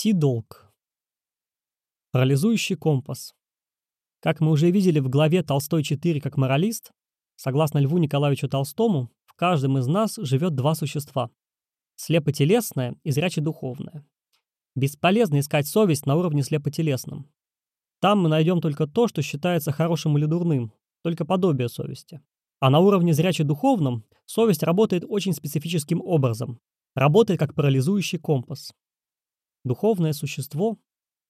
Пси-долг. Парализующий компас. Как мы уже видели в главе «Толстой 4 как моралист», согласно Льву Николаевичу Толстому, в каждом из нас живет два существа – слепотелесное и зряче-духовное. Бесполезно искать совесть на уровне слепотелесном. Там мы найдем только то, что считается хорошим или дурным, только подобие совести. А на уровне зряче-духовном совесть работает очень специфическим образом, работает как парализующий компас. Духовное существо,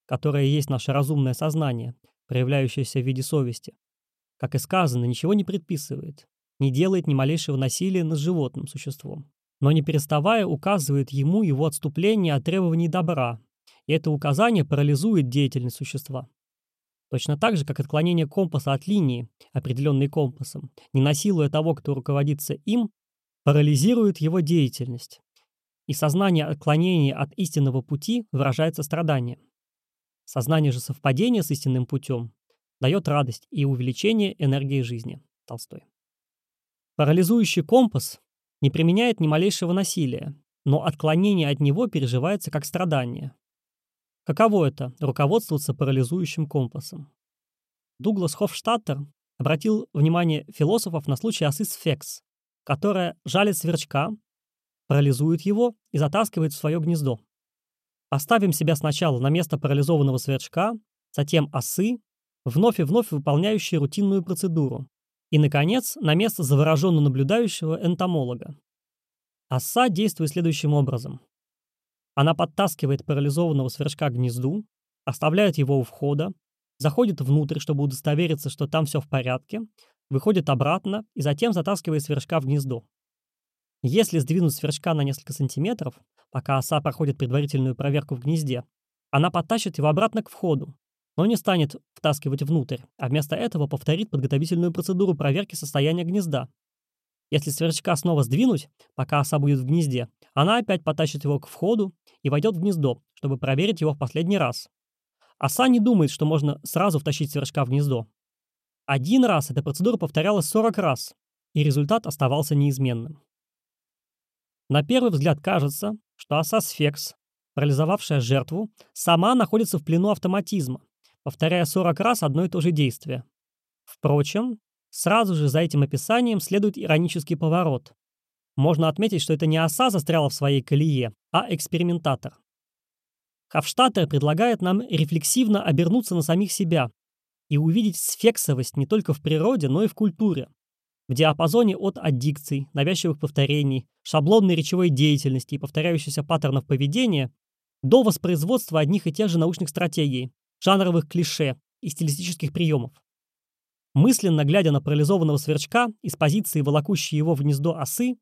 которое есть наше разумное сознание, проявляющееся в виде совести, как и сказано, ничего не предписывает, не делает ни малейшего насилия над животным существом, но не переставая указывает ему его отступление от требований добра, и это указание парализует деятельность существа. Точно так же, как отклонение компаса от линии, определенной компасом, не насилуя того, кто руководится им, парализирует его деятельность, и сознание отклонения от истинного пути выражается страданием. Сознание же совпадения с истинным путем дает радость и увеличение энергии жизни. Толстой. Парализующий компас не применяет ни малейшего насилия, но отклонение от него переживается как страдание. Каково это – руководствоваться парализующим компасом? Дуглас Хофштаттер обратил внимание философов на случай осы Сфекс, которая жалит сверчка, парализует его и затаскивает в свое гнездо. Поставим себя сначала на место парализованного сверчка, затем осы, вновь и вновь выполняющие рутинную процедуру, и, наконец, на место завороженно наблюдающего энтомолога. Оса действует следующим образом. Она подтаскивает парализованного сверчка к гнезду, оставляет его у входа, заходит внутрь, чтобы удостовериться, что там все в порядке, выходит обратно и затем затаскивает сверчка в гнездо. Если сдвинуть сверчка на несколько сантиметров, пока оса проходит предварительную проверку в гнезде, она подтащит его обратно к входу, но не станет втаскивать внутрь, а вместо этого повторит подготовительную процедуру проверки состояния гнезда. Если сверчка снова сдвинуть, пока оса будет в гнезде, она опять потащит его к входу и войдет в гнездо, чтобы проверить его в последний раз. Оса не думает, что можно сразу втащить сверчка в гнездо. Один раз эта процедура повторялась 40 раз, и результат оставался неизменным. На первый взгляд кажется, что оса Сфекс, парализовавшая жертву, сама находится в плену автоматизма, повторяя 40 раз одно и то же действие. Впрочем, сразу же за этим описанием следует иронический поворот. Можно отметить, что это не оса застряла в своей колее, а экспериментатор. Хавштаттер предлагает нам рефлексивно обернуться на самих себя и увидеть сфексовость не только в природе, но и в культуре в диапазоне от аддикций, навязчивых повторений, шаблонной речевой деятельности и повторяющихся паттернов поведения до воспроизводства одних и тех же научных стратегий, жанровых клише и стилистических приемов. Мысленно глядя на парализованного сверчка из позиции волокущей его в гнездо осы,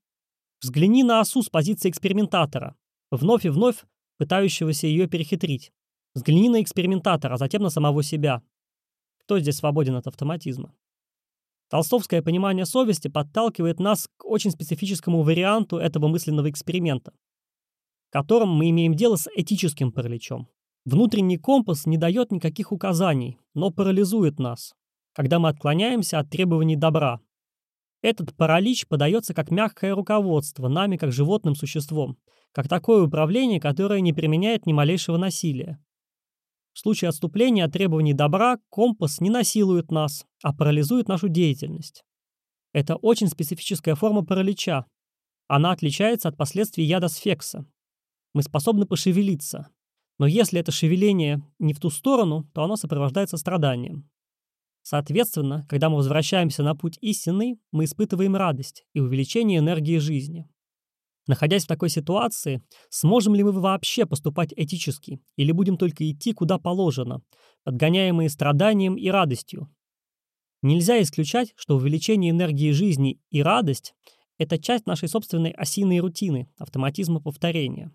взгляни на осу с позиции экспериментатора, вновь и вновь пытающегося ее перехитрить. Взгляни на экспериментатора, а затем на самого себя. Кто здесь свободен от автоматизма? Толстовское понимание совести подталкивает нас к очень специфическому варианту этого мысленного эксперимента, в котором мы имеем дело с этическим параличом. Внутренний компас не дает никаких указаний, но парализует нас, когда мы отклоняемся от требований добра. Этот паралич подается как мягкое руководство нами как животным существом, как такое управление, которое не применяет ни малейшего насилия. В случае отступления от требований добра компас не насилует нас, а парализует нашу деятельность. Это очень специфическая форма паралича. Она отличается от последствий яда сфекса. Мы способны пошевелиться, но если это шевеление не в ту сторону, то оно сопровождается страданием. Соответственно, когда мы возвращаемся на путь истинный, мы испытываем радость и увеличение энергии жизни. Находясь в такой ситуации, сможем ли мы вообще поступать этически или будем только идти куда положено, подгоняемые страданием и радостью? Нельзя исключать, что увеличение энергии жизни и радость – это часть нашей собственной осиной рутины, автоматизма повторения.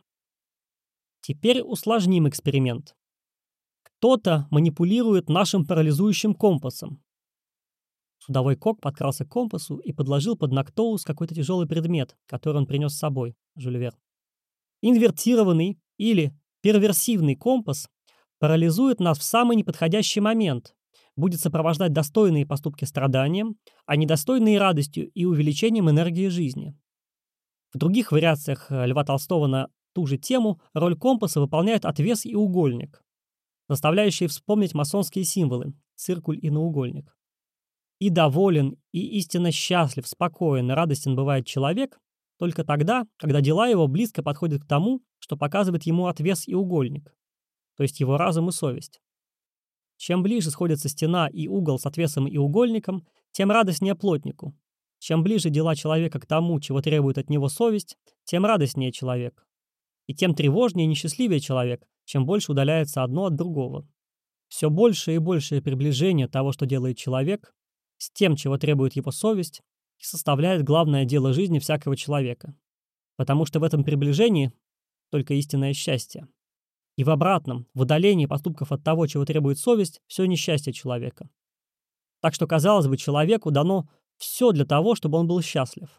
Теперь усложним эксперимент. Кто-то манипулирует нашим парализующим компасом, Судовой кок подкрался к компасу и подложил под Нактоус какой-то тяжелый предмет, который он принес с собой, Жюль Инвертированный или перверсивный компас парализует нас в самый неподходящий момент, будет сопровождать достойные поступки страданием, а недостойные радостью и увеличением энергии жизни. В других вариациях э, Льва Толстого на ту же тему роль компаса выполняет отвес и угольник, заставляющие вспомнить масонские символы – циркуль и наугольник. И доволен, и истинно счастлив, спокоен и радостен бывает человек только тогда, когда дела его близко подходят к тому, что показывает ему отвес и угольник, то есть его разум и совесть. Чем ближе сходятся стена и угол с отвесом и угольником, тем радостнее плотнику. Чем ближе дела человека к тому, чего требует от него совесть, тем радостнее человек. И тем тревожнее и несчастливее человек, чем больше удаляется одно от другого. Все большее и большее приближение того, что делает человек, с тем, чего требует его совесть, и составляет главное дело жизни всякого человека. Потому что в этом приближении только истинное счастье. И в обратном, в удалении поступков от того, чего требует совесть, все несчастье человека. Так что, казалось бы, человеку дано все для того, чтобы он был счастлив.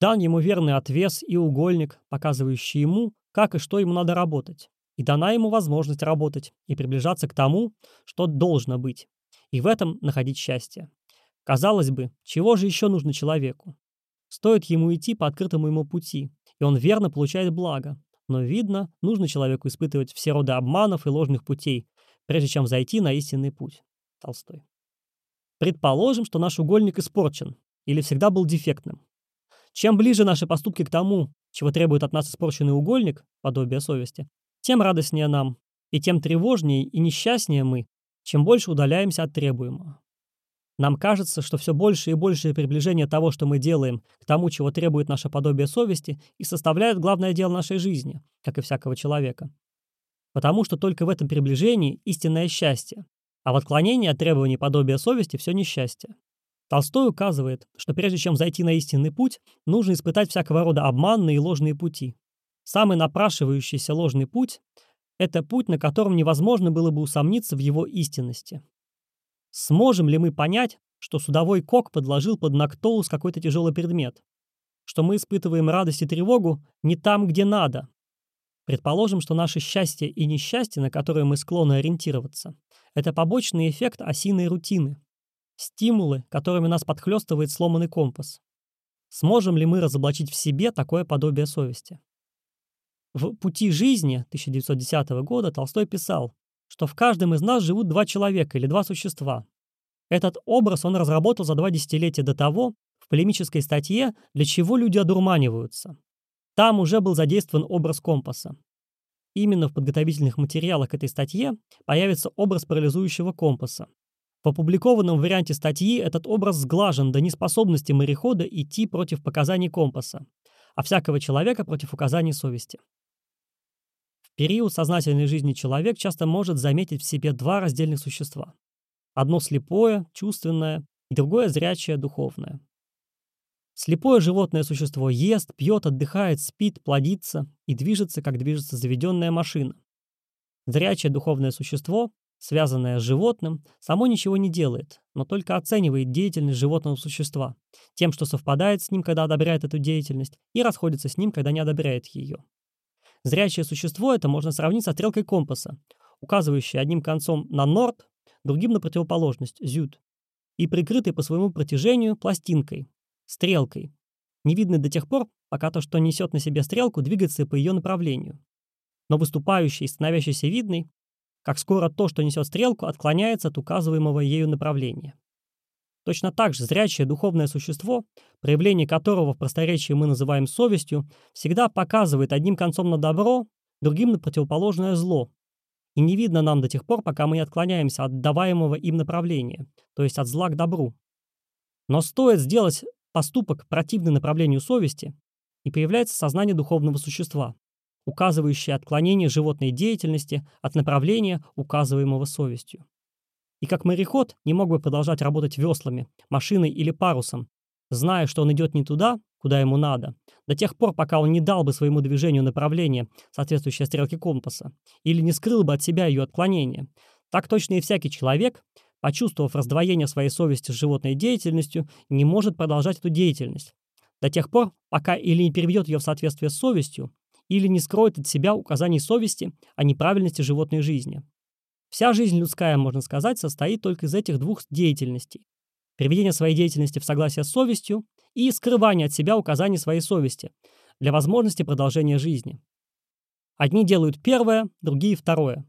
Дан ему верный отвес и угольник, показывающий ему, как и что ему надо работать. И дана ему возможность работать и приближаться к тому, что должно быть, и в этом находить счастье. Казалось бы, чего же еще нужно человеку? Стоит ему идти по открытому ему пути, и он верно получает благо. Но, видно, нужно человеку испытывать все роды обманов и ложных путей, прежде чем зайти на истинный путь. Толстой. Предположим, что наш угольник испорчен или всегда был дефектным. Чем ближе наши поступки к тому, чего требует от нас испорченный угольник, подобие совести, тем радостнее нам, и тем тревожнее и несчастнее мы, чем больше удаляемся от требуемого. Нам кажется, что все больше и большее приближение того, что мы делаем, к тому, чего требует наше подобие совести, и составляет главное дело нашей жизни, как и всякого человека. Потому что только в этом приближении истинное счастье, а в отклонении от требований подобия совести все несчастье. Толстой указывает, что прежде чем зайти на истинный путь, нужно испытать всякого рода обманные и ложные пути. Самый напрашивающийся ложный путь – это путь, на котором невозможно было бы усомниться в его истинности. Сможем ли мы понять, что судовой кок подложил под Нактоус какой-то тяжелый предмет? Что мы испытываем радость и тревогу не там, где надо? Предположим, что наше счастье и несчастье, на которые мы склонны ориентироваться, это побочный эффект осиной рутины, стимулы, которыми нас подхлестывает сломанный компас. Сможем ли мы разоблачить в себе такое подобие совести? В «Пути жизни» 1910 года Толстой писал, что в каждом из нас живут два человека или два существа. Этот образ он разработал за два десятилетия до того в полемической статье «Для чего люди одурманиваются?». Там уже был задействован образ компаса. Именно в подготовительных материалах к этой статье появится образ парализующего компаса. В опубликованном варианте статьи этот образ сглажен до неспособности морехода идти против показаний компаса, а всякого человека против указаний совести период сознательной жизни человек часто может заметить в себе два раздельных существа. Одно слепое, чувственное, и другое зрячее, духовное. Слепое животное существо ест, пьет, отдыхает, спит, плодится и движется, как движется заведенная машина. Зрячее духовное существо, связанное с животным, само ничего не делает, но только оценивает деятельность животного существа, тем, что совпадает с ним, когда одобряет эту деятельность, и расходится с ним, когда не одобряет ее. Зрячее существо это можно сравнить со стрелкой компаса, указывающей одним концом на норд, другим на противоположность, зюд, и прикрытой по своему протяжению пластинкой, стрелкой, не видной до тех пор, пока то, что несет на себе стрелку, двигается по ее направлению. Но выступающий и становящийся видный, как скоро то, что несет стрелку, отклоняется от указываемого ею направления. Точно так же зрячее духовное существо, проявление которого в просторечии мы называем совестью, всегда показывает одним концом на добро, другим на противоположное зло. И не видно нам до тех пор, пока мы не отклоняемся от даваемого им направления, то есть от зла к добру. Но стоит сделать поступок противный направлению совести, и появляется сознание духовного существа, указывающее отклонение животной деятельности от направления, указываемого совестью и как мореход не мог бы продолжать работать веслами, машиной или парусом, зная, что он идет не туда, куда ему надо, до тех пор, пока он не дал бы своему движению направление, соответствующее стрелке компаса, или не скрыл бы от себя ее отклонение. Так точно и всякий человек, почувствовав раздвоение своей совести с животной деятельностью, не может продолжать эту деятельность, до тех пор, пока или не переведет ее в соответствие с совестью, или не скроет от себя указаний совести о неправильности животной жизни. Вся жизнь людская, можно сказать, состоит только из этих двух деятельностей. Приведение своей деятельности в согласие с совестью и скрывание от себя указаний своей совести для возможности продолжения жизни. Одни делают первое, другие второе.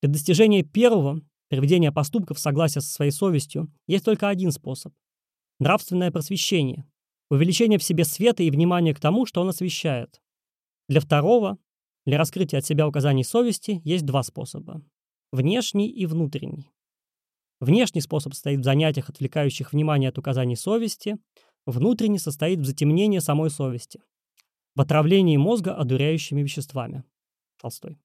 Для достижения первого, приведения поступков в согласие со своей совестью, есть только один способ – нравственное просвещение, увеличение в себе света и внимания к тому, что он освещает. Для второго, для раскрытия от себя указаний совести, есть два способа – внешний и внутренний. Внешний способ состоит в занятиях, отвлекающих внимание от указаний совести, внутренний состоит в затемнении самой совести, в отравлении мозга одуряющими веществами. Толстой.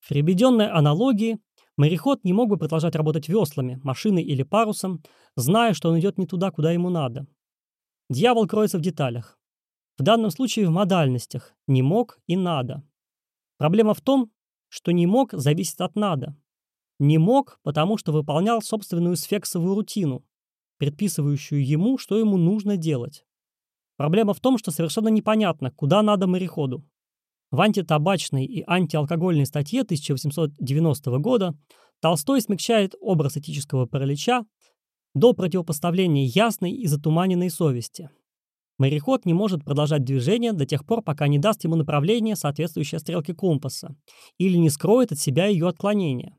В приведенной аналогии мореход не мог бы продолжать работать веслами, машиной или парусом, зная, что он идет не туда, куда ему надо. Дьявол кроется в деталях. В данном случае в модальностях «не мог» и «надо». Проблема в том, что «не мог» зависит от «надо». Не мог, потому что выполнял собственную сфексовую рутину, предписывающую ему, что ему нужно делать. Проблема в том, что совершенно непонятно, куда надо мореходу. В антитабачной и антиалкогольной статье 1890 года Толстой смягчает образ этического паралича до противопоставления ясной и затуманенной совести. Мореход не может продолжать движение до тех пор, пока не даст ему направление, соответствующее стрелке компаса, или не скроет от себя ее отклонение.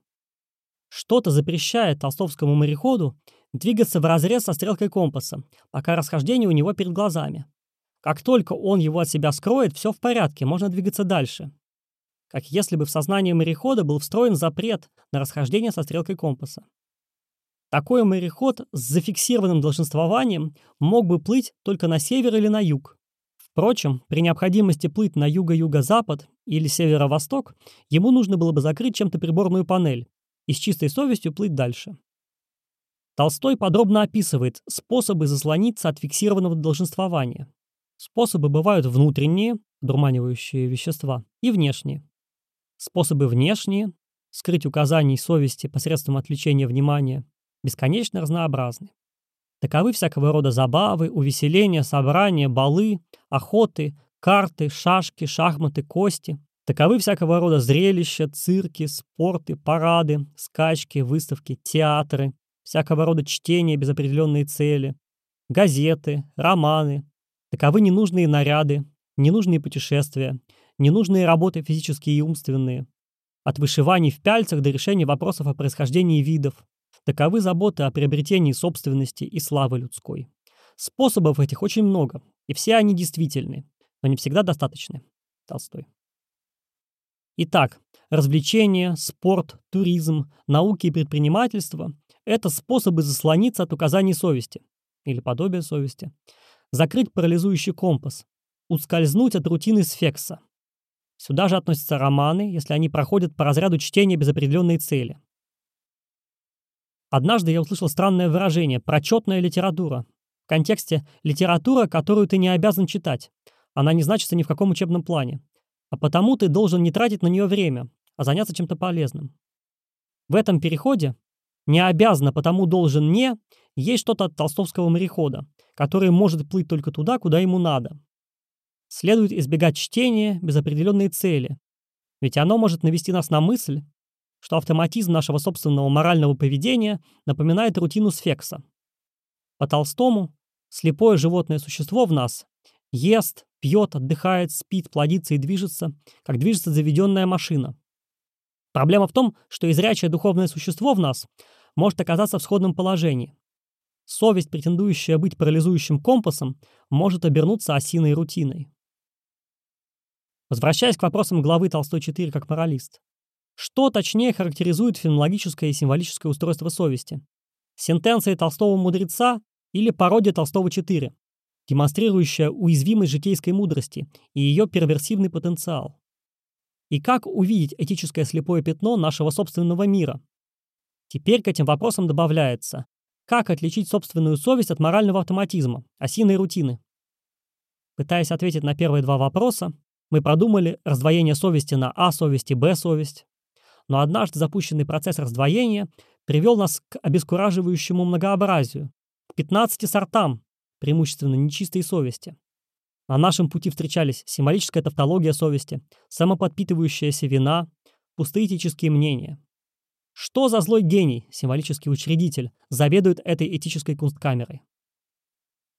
Что-то запрещает толстовскому мореходу двигаться в разрез со стрелкой компаса, пока расхождение у него перед глазами. Как только он его от себя скроет, все в порядке, можно двигаться дальше. Как если бы в сознании морехода был встроен запрет на расхождение со стрелкой компаса. Такой мореход с зафиксированным долженствованием мог бы плыть только на север или на юг. Впрочем, при необходимости плыть на юго-юго-запад или северо-восток, ему нужно было бы закрыть чем-то приборную панель, и с чистой совестью плыть дальше. Толстой подробно описывает способы заслониться от фиксированного долженствования. Способы бывают внутренние, дурманивающие вещества, и внешние. Способы внешние, скрыть указаний совести посредством отвлечения внимания, бесконечно разнообразны. Таковы всякого рода забавы, увеселения, собрания, балы, охоты, карты, шашки, шахматы, кости, Таковы всякого рода зрелища, цирки, спорты, парады, скачки, выставки, театры, всякого рода чтения без определенной цели, газеты, романы. Таковы ненужные наряды, ненужные путешествия, ненужные работы физические и умственные. От вышиваний в пяльцах до решения вопросов о происхождении видов. Таковы заботы о приобретении собственности и славы людской. Способов этих очень много, и все они действительны, но не всегда достаточны. Толстой. Итак, развлечения, спорт, туризм, науки и предпринимательство – это способы заслониться от указаний совести или подобия совести, закрыть парализующий компас, ускользнуть от рутины сфекса. Сюда же относятся романы, если они проходят по разряду чтения без определенной цели. Однажды я услышал странное выражение «прочетная литература». В контексте «литература, которую ты не обязан читать». Она не значится ни в каком учебном плане. А потому ты должен не тратить на нее время, а заняться чем-то полезным. В этом переходе «не обязано, потому должен не» есть что-то от толстовского морехода, который может плыть только туда, куда ему надо. Следует избегать чтения без определенной цели, ведь оно может навести нас на мысль, что автоматизм нашего собственного морального поведения напоминает рутину сфекса. По Толстому, слепое животное существо в нас ест, пьет, отдыхает, спит, плодится и движется, как движется заведенная машина. Проблема в том, что изрячее духовное существо в нас может оказаться в сходном положении. Совесть, претендующая быть парализующим компасом, может обернуться осиной рутиной. Возвращаясь к вопросам главы Толстой 4 как моралист. Что точнее характеризует феноменологическое и символическое устройство совести? Сентенция Толстого мудреца или пародия Толстого 4, демонстрирующая уязвимость житейской мудрости и ее перверсивный потенциал. И как увидеть этическое слепое пятно нашего собственного мира? Теперь к этим вопросам добавляется, как отличить собственную совесть от морального автоматизма, осиной рутины? Пытаясь ответить на первые два вопроса, мы продумали раздвоение совести на А-совесть и Б-совесть. Но однажды запущенный процесс раздвоения привел нас к обескураживающему многообразию, к 15 сортам, преимущественно нечистой совести. На нашем пути встречались символическая тавтология совести, самоподпитывающаяся вина, пустые этические мнения. Что за злой гений, символический учредитель, заведует этой этической кунсткамерой?